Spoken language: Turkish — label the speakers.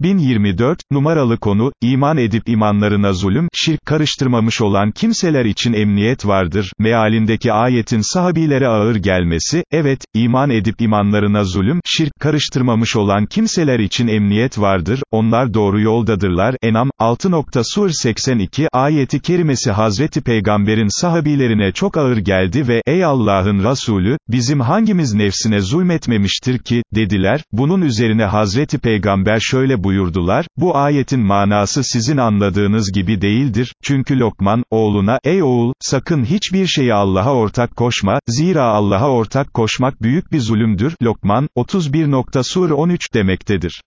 Speaker 1: 1024, numaralı konu, iman edip imanlarına zulüm, şirk karıştırmamış olan kimseler için emniyet vardır, mealindeki ayetin sahabilere ağır gelmesi, evet, iman edip imanlarına zulüm, şirk karıştırmamış olan kimseler için emniyet vardır, onlar doğru yoldadırlar, Enam, 6. Sur 82, ayeti kerimesi Hazreti Peygamber'in sahabilerine çok ağır geldi ve, ey Allah'ın Resulü, bizim hangimiz nefsine zulmetmemiştir ki, dediler, bunun üzerine Hazreti Peygamber şöyle buyurdu, buyurdular, bu ayetin manası sizin anladığınız gibi değildir, çünkü Lokman, oğluna, ey oğul, sakın hiçbir şeyi Allah'a ortak koşma, zira Allah'a ortak koşmak büyük bir zulümdür, Lokman, 31. Sur 13 demektedir.